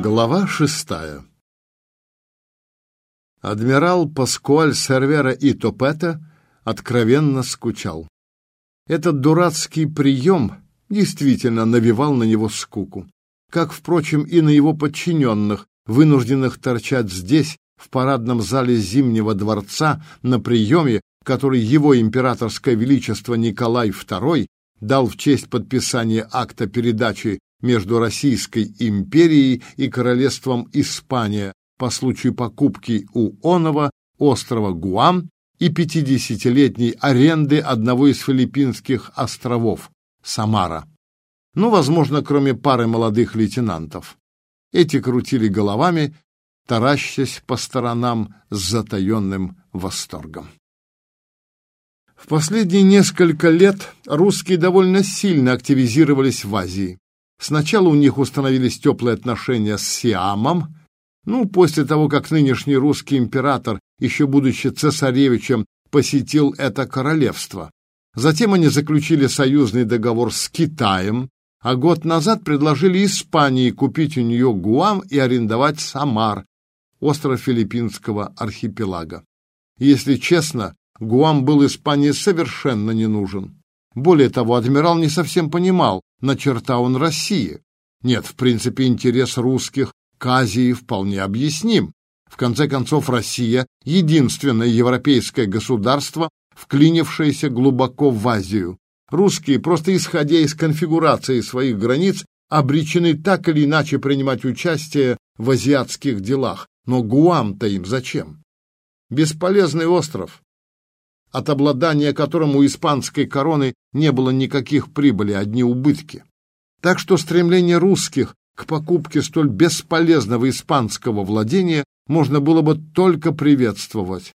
Глава шестая Адмирал Паскуаль Сервера и Топета откровенно скучал. Этот дурацкий прием действительно навевал на него скуку, как, впрочем, и на его подчиненных, вынужденных торчать здесь, в парадном зале Зимнего дворца, на приеме, который его императорское величество Николай II дал в честь подписания акта передачи между Российской империей и королевством Испания по случаю покупки у Онова острова Гуам и пятидесятилетней аренды одного из филиппинских островов – Самара. Ну, возможно, кроме пары молодых лейтенантов. Эти крутили головами, таращась по сторонам с затаенным восторгом. В последние несколько лет русские довольно сильно активизировались в Азии. Сначала у них установились теплые отношения с Сиамом, ну, после того, как нынешний русский император, еще будучи цесаревичем, посетил это королевство. Затем они заключили союзный договор с Китаем, а год назад предложили Испании купить у нее Гуам и арендовать Самар, остров филиппинского архипелага. Если честно, Гуам был Испании совершенно не нужен. Более того, адмирал не совсем понимал, на черта он России. Нет, в принципе, интерес русских к Азии вполне объясним. В конце концов, Россия — единственное европейское государство, вклинившееся глубоко в Азию. Русские, просто исходя из конфигурации своих границ, обречены так или иначе принимать участие в азиатских делах. Но Гуам-то им зачем? Бесполезный остров, от обладания которым у испанской короны не было никаких прибыли, одни убытки. Так что стремление русских к покупке столь бесполезного испанского владения можно было бы только приветствовать.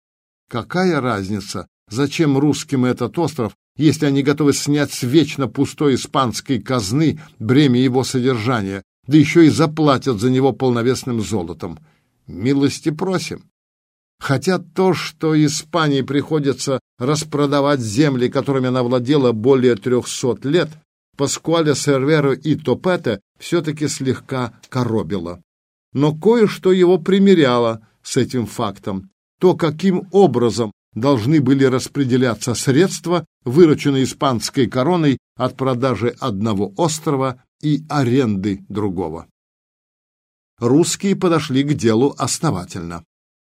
Какая разница, зачем русским этот остров, если они готовы снять с вечно пустой испанской казны бремя его содержания, да еще и заплатят за него полновесным золотом? Милости просим. Хотя то, что Испании приходится распродавать земли, которыми она владела более трехсот лет, Паскуаля Серверо и Топета все-таки слегка коробило. Но кое-что его примеряло с этим фактом. То, каким образом должны были распределяться средства, вырученные испанской короной от продажи одного острова и аренды другого. Русские подошли к делу основательно.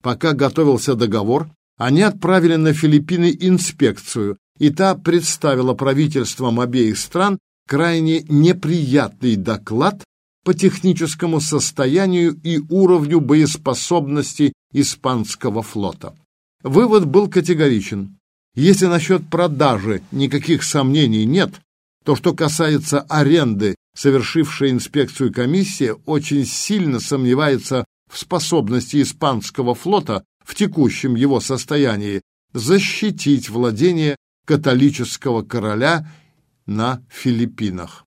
Пока готовился договор, они отправили на Филиппины инспекцию, и та представила правительствам обеих стран крайне неприятный доклад по техническому состоянию и уровню боеспособности испанского флота. Вывод был категоричен. Если насчет продажи никаких сомнений нет, то что касается аренды, совершившая инспекцию комиссия очень сильно сомневается в способности испанского флота в текущем его состоянии защитить владение католического короля на Филиппинах.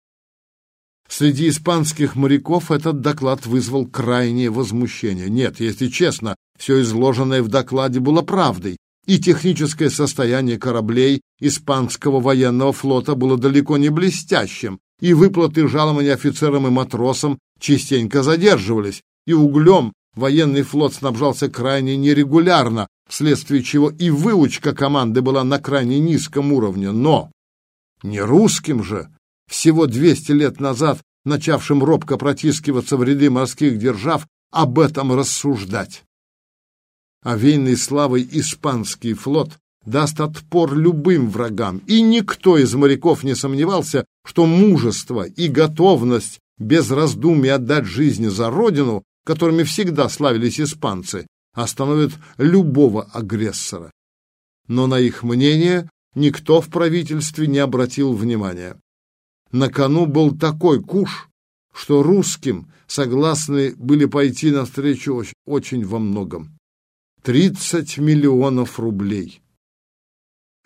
Среди испанских моряков этот доклад вызвал крайнее возмущение. Нет, если честно, все изложенное в докладе было правдой, и техническое состояние кораблей испанского военного флота было далеко не блестящим, и выплаты жалований офицерам и матросам частенько задерживались, и углем военный флот снабжался крайне нерегулярно, вследствие чего и выучка команды была на крайне низком уровне. Но не русским же, всего 200 лет назад начавшим робко протискиваться в ряды морских держав, об этом рассуждать. Овейный славой испанский флот даст отпор любым врагам, и никто из моряков не сомневался, что мужество и готовность без раздумий отдать жизни за родину которыми всегда славились испанцы, остановят любого агрессора. Но на их мнение никто в правительстве не обратил внимания. На кону был такой куш, что русским согласны были пойти навстречу очень, очень во многом. 30 миллионов рублей.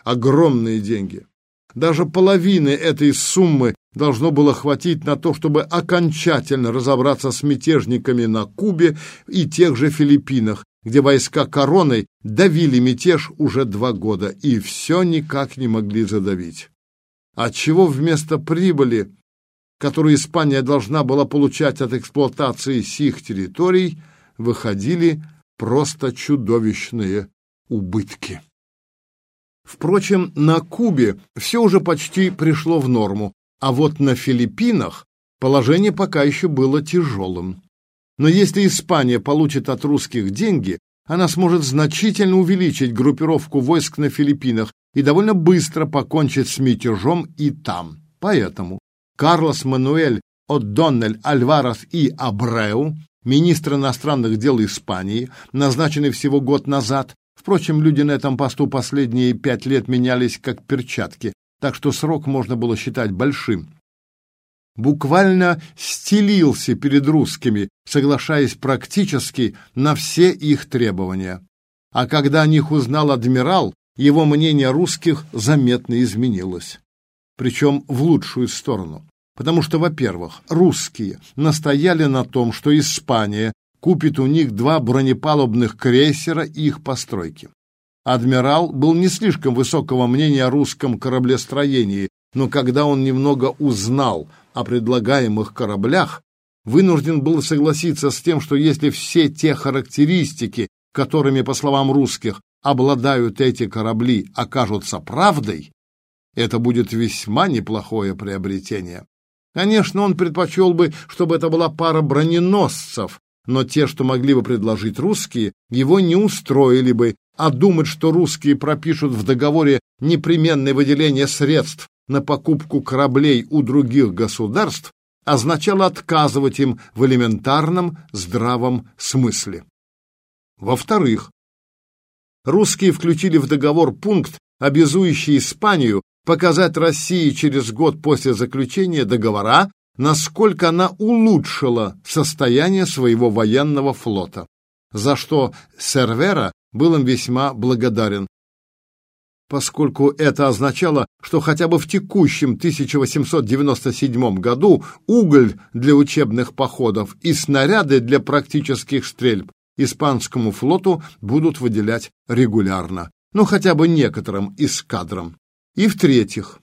Огромные деньги. Даже половины этой суммы должно было хватить на то, чтобы окончательно разобраться с мятежниками на Кубе и тех же Филиппинах, где войска короны давили мятеж уже два года и все никак не могли задавить. Отчего вместо прибыли которую Испания должна была получать от эксплуатации сих территорий, выходили просто чудовищные убытки. Впрочем, на Кубе все уже почти пришло в норму, а вот на Филиппинах положение пока еще было тяжелым. Но если Испания получит от русских деньги, она сможет значительно увеличить группировку войск на Филиппинах и довольно быстро покончить с мятежом и там. Поэтому Карлос Мануэль О'Доннель Альварес и Абреу, министр иностранных дел Испании, назначенный всего год назад, впрочем, люди на этом посту последние пять лет менялись как перчатки, так что срок можно было считать большим, буквально стелился перед русскими, соглашаясь практически на все их требования. А когда о них узнал адмирал, его мнение русских заметно изменилось. Причем в лучшую сторону. Потому что, во-первых, русские настояли на том, что Испания купит у них два бронепалубных крейсера и их постройки. Адмирал был не слишком высокого мнения о русском кораблестроении, но когда он немного узнал о предлагаемых кораблях, вынужден был согласиться с тем, что если все те характеристики, которыми, по словам русских, обладают эти корабли, окажутся правдой, это будет весьма неплохое приобретение. Конечно, он предпочел бы, чтобы это была пара броненосцев, но те, что могли бы предложить русские, его не устроили бы, а думать, что русские пропишут в договоре непременное выделение средств на покупку кораблей у других государств означало отказывать им в элементарном здравом смысле. Во-вторых, русские включили в договор пункт, обязующий Испанию показать России через год после заключения договора, насколько она улучшила состояние своего военного флота, за что Сервера был им весьма благодарен, поскольку это означало, что хотя бы в текущем 1897 году уголь для учебных походов и снаряды для практических стрельб испанскому флоту будут выделять регулярно, ну хотя бы некоторым эскадрам. И в-третьих,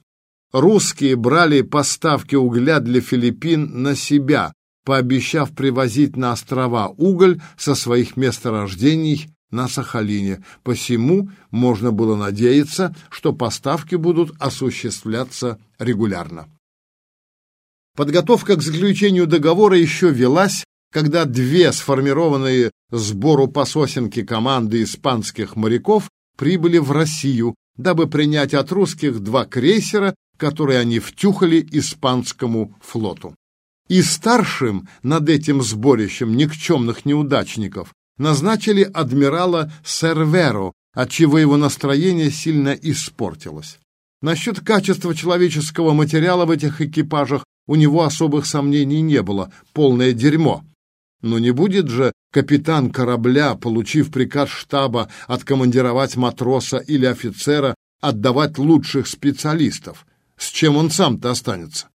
русские брали поставки угля для Филиппин на себя, пообещав привозить на острова уголь со своих месторождений на Сахалине. Посему можно было надеяться, что поставки будут осуществляться регулярно. Подготовка к заключению договора еще велась, когда две сформированные сбору по команды испанских моряков прибыли в Россию, дабы принять от русских два крейсера, которые они втюхали испанскому флоту. И старшим над этим сборищем никчемных неудачников назначили адмирала Серверо, отчего его настроение сильно испортилось. Насчет качества человеческого материала в этих экипажах у него особых сомнений не было, полное дерьмо. Но не будет же капитан корабля, получив приказ штаба откомандировать матроса или офицера, отдавать лучших специалистов. С чем он сам-то останется?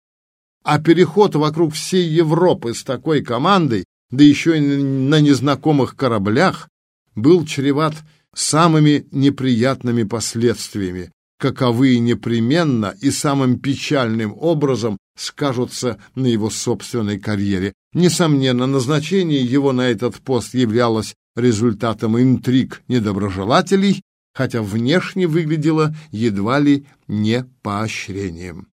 А переход вокруг всей Европы с такой командой да еще и на незнакомых кораблях, был чреват самыми неприятными последствиями, каковые непременно и самым печальным образом скажутся на его собственной карьере. Несомненно, назначение его на этот пост являлось результатом интриг недоброжелателей, хотя внешне выглядело едва ли не поощрением.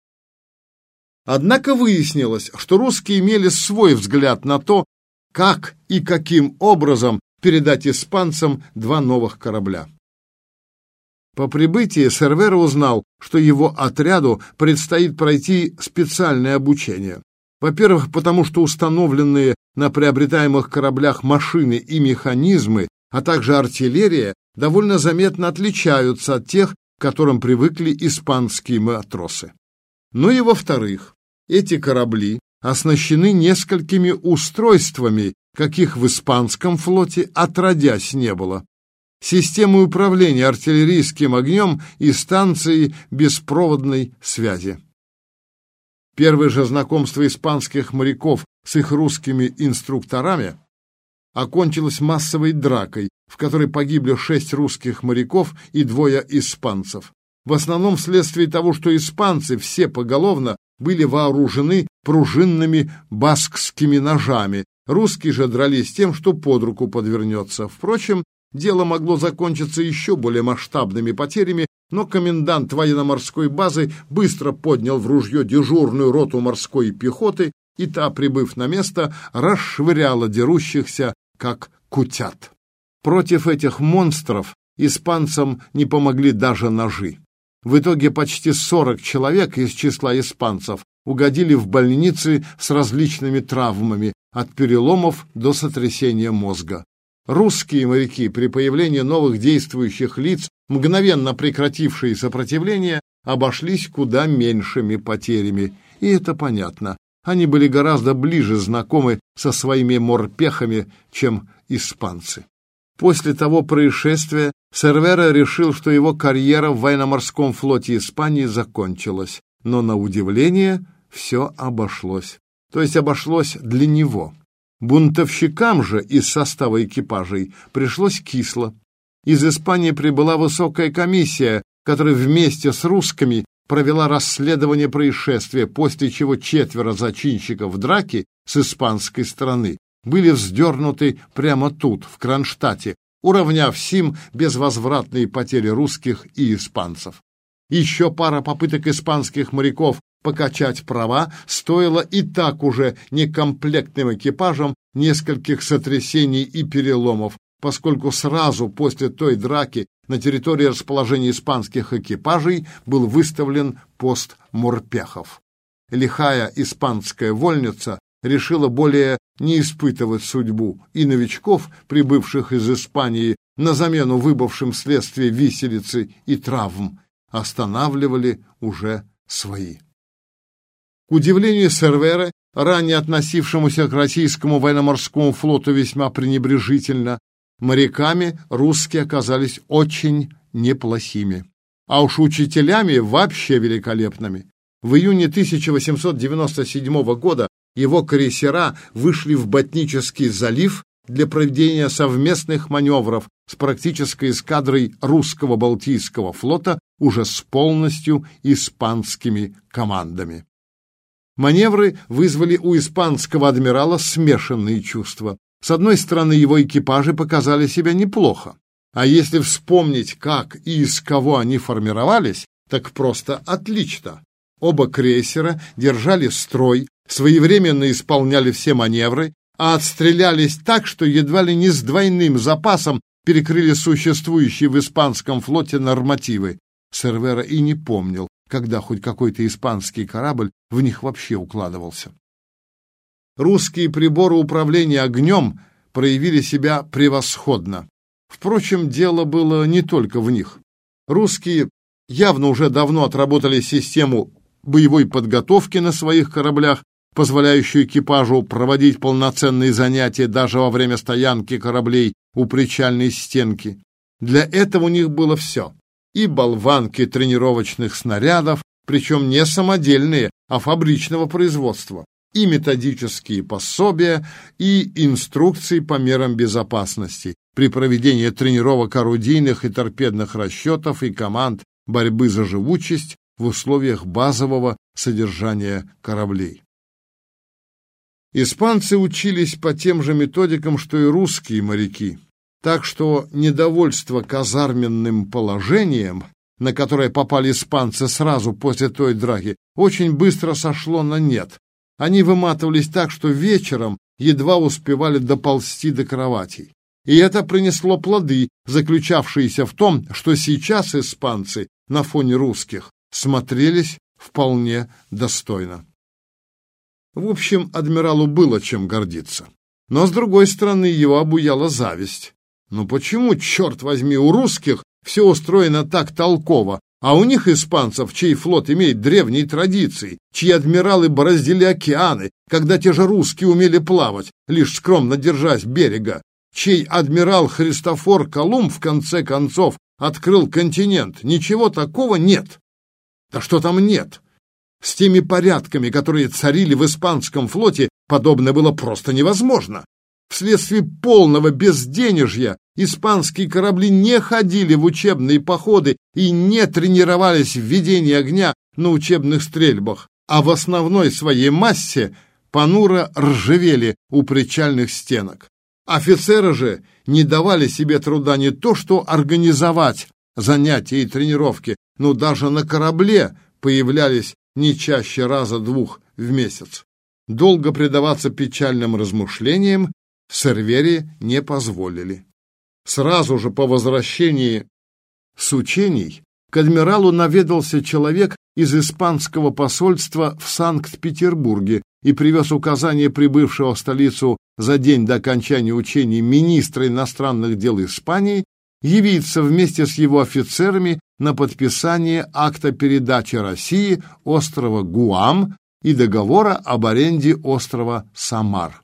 Однако выяснилось, что русские имели свой взгляд на то, как и каким образом передать испанцам два новых корабля. По прибытии Сервера узнал, что его отряду предстоит пройти специальное обучение. Во-первых, потому что установленные на приобретаемых кораблях машины и механизмы, а также артиллерия, довольно заметно отличаются от тех, к которым привыкли испанские матросы. Ну и во-вторых, эти корабли оснащены несколькими устройствами, каких в испанском флоте отродясь не было. Системой управления артиллерийским огнем и станцией беспроводной связи. Первое же знакомство испанских моряков с их русскими инструкторами окончилось массовой дракой, в которой погибли шесть русских моряков и двое испанцев. В основном вследствие того, что испанцы все поголовно были вооружены пружинными баскскими ножами, русские же дрались тем, что под руку подвернется. Впрочем, дело могло закончиться еще более масштабными потерями, но комендант военно-морской базы быстро поднял в ружье дежурную роту морской пехоты, и та, прибыв на место, расшвыряла дерущихся, как кутят. Против этих монстров испанцам не помогли даже ножи. В итоге почти 40 человек из числа испанцев угодили в больницы с различными травмами, от переломов до сотрясения мозга. Русские моряки при появлении новых действующих лиц, мгновенно прекратившие сопротивление, обошлись куда меньшими потерями. И это понятно. Они были гораздо ближе знакомы со своими морпехами, чем испанцы. После того происшествия Сервера решил, что его карьера в военно-морском флоте Испании закончилась, но, на удивление, все обошлось. То есть обошлось для него. Бунтовщикам же из состава экипажей пришлось кисло. Из Испании прибыла высокая комиссия, которая вместе с русскими провела расследование происшествия, после чего четверо зачинщиков драки с испанской стороны были вздернуты прямо тут, в Кронштадте, уравняв сим безвозвратные потери русских и испанцев. Еще пара попыток испанских моряков покачать права стоила и так уже некомплектным экипажам нескольких сотрясений и переломов, поскольку сразу после той драки на территории расположения испанских экипажей был выставлен пост морпехов. Лихая испанская вольница решила более не испытывать судьбу, и новичков, прибывших из Испании на замену выбывшим вследствие виселицы и травм, останавливали уже свои. К удивлению Сервера, ранее относившемуся к российскому военно-морскому флоту весьма пренебрежительно, моряками русские оказались очень неплохими, а уж учителями вообще великолепными. В июне 1897 года его крейсера вышли в Ботнический залив для проведения совместных маневров с практической эскадрой русского Балтийского флота уже с полностью испанскими командами. Маневры вызвали у испанского адмирала смешанные чувства. С одной стороны, его экипажи показали себя неплохо, а если вспомнить, как и из кого они формировались, так просто отлично. Оба крейсера держали строй, своевременно исполняли все маневры, а отстрелялись так, что едва ли не с двойным запасом перекрыли существующие в испанском флоте нормативы. Сервера и не помнил, когда хоть какой-то испанский корабль в них вообще укладывался. Русские приборы управления огнем проявили себя превосходно. Впрочем, дело было не только в них. Русские явно уже давно отработали систему боевой подготовки на своих кораблях, позволяющую экипажу проводить полноценные занятия даже во время стоянки кораблей у причальной стенки. Для этого у них было все. И болванки тренировочных снарядов, причем не самодельные, а фабричного производства, и методические пособия, и инструкции по мерам безопасности при проведении тренировок орудийных и торпедных расчетов и команд борьбы за живучесть в условиях базового содержания кораблей. Испанцы учились по тем же методикам, что и русские моряки, так что недовольство казарменным положением, на которое попали испанцы сразу после той драки, очень быстро сошло на нет. Они выматывались так, что вечером едва успевали доползти до кроватей. И это принесло плоды, заключавшиеся в том, что сейчас испанцы на фоне русских смотрелись вполне достойно. В общем, адмиралу было чем гордиться. Но, с другой стороны, его обуяла зависть. Ну почему, черт возьми, у русских все устроено так толково, а у них, испанцев, чей флот имеет древние традиции, чьи адмиралы бороздили океаны, когда те же русские умели плавать, лишь скромно держась берега, чей адмирал Христофор Колумб, в конце концов, открыл континент, ничего такого нет. Да что там нет? С теми порядками, которые царили в испанском флоте, подобное было просто невозможно. Вследствие полного безденежья испанские корабли не ходили в учебные походы и не тренировались в ведении огня на учебных стрельбах. а в основной своей массе понуро ржавели у причальных стенок. Офицеры же не давали себе труда не то что организовать занятия и тренировки, но даже на корабле появлялись не чаще раза-двух в месяц. Долго предаваться печальным размышлениям Сервери не позволили. Сразу же по возвращении с учений к адмиралу наведался человек из испанского посольства в Санкт-Петербурге и привез указание прибывшего в столицу за день до окончания учений министра иностранных дел Испании явиться вместе с его офицерами на подписание акта передачи России острова Гуам и договора об аренде острова Самар.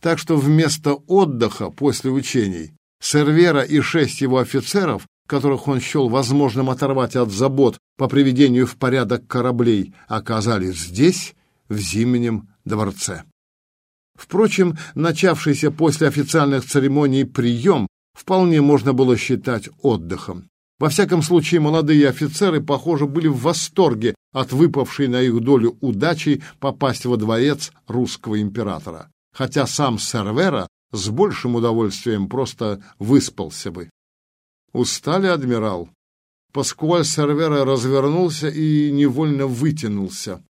Так что вместо отдыха после учений Сервера и шесть его офицеров, которых он счел возможным оторвать от забот по приведению в порядок кораблей, оказались здесь, в Зимнем дворце. Впрочем, начавшийся после официальных церемоний прием вполне можно было считать отдыхом. Во всяком случае, молодые офицеры, похоже, были в восторге от выпавшей на их долю удачи попасть во дворец русского императора, хотя сам Сервера с большим удовольствием просто выспался бы. Устали, адмирал? Паскуаль Сервера развернулся и невольно вытянулся.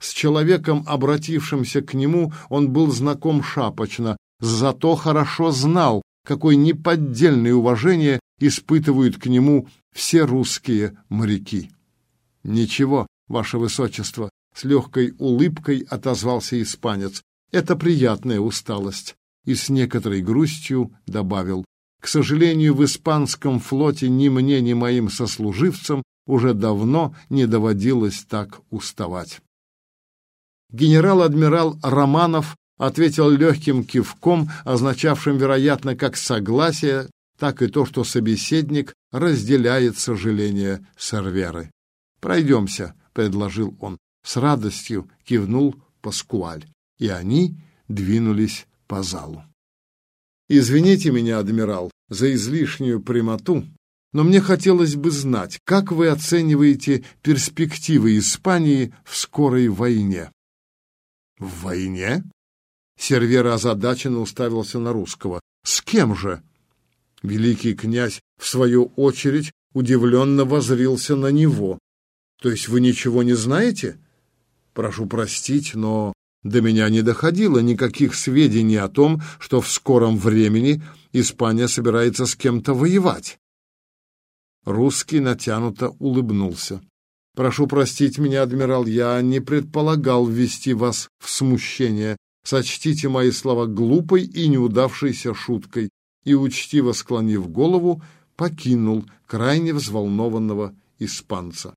С человеком, обратившимся к нему, он был знаком шапочно, зато хорошо знал, какое неподдельное уважение испытывают к нему все русские моряки. «Ничего, ваше высочество», — с легкой улыбкой отозвался испанец. «Это приятная усталость и с некоторой грустью добавил, «К сожалению, в испанском флоте ни мне, ни моим сослуживцам уже давно не доводилось так уставать». Генерал-адмирал Романов ответил легким кивком, означавшим, вероятно, как согласие, так и то, что собеседник разделяет сожаление Серверы. «Пройдемся», — предложил он. С радостью кивнул Паскуаль, и они двинулись по залу. «Извините меня, адмирал, за излишнюю прямоту, но мне хотелось бы знать, как вы оцениваете перспективы Испании в скорой войне?» «В войне?» Сервера озадаченно уставился на русского. «С кем же?» Великий князь, в свою очередь, удивленно возрился на него. «То есть вы ничего не знаете?» «Прошу простить, но до меня не доходило никаких сведений о том, что в скором времени Испания собирается с кем-то воевать. Русский натянуто улыбнулся. «Прошу простить меня, адмирал, я не предполагал ввести вас в смущение. Сочтите мои слова глупой и неудавшейся шуткой». И, учтиво склонив голову, покинул крайне взволнованного испанца.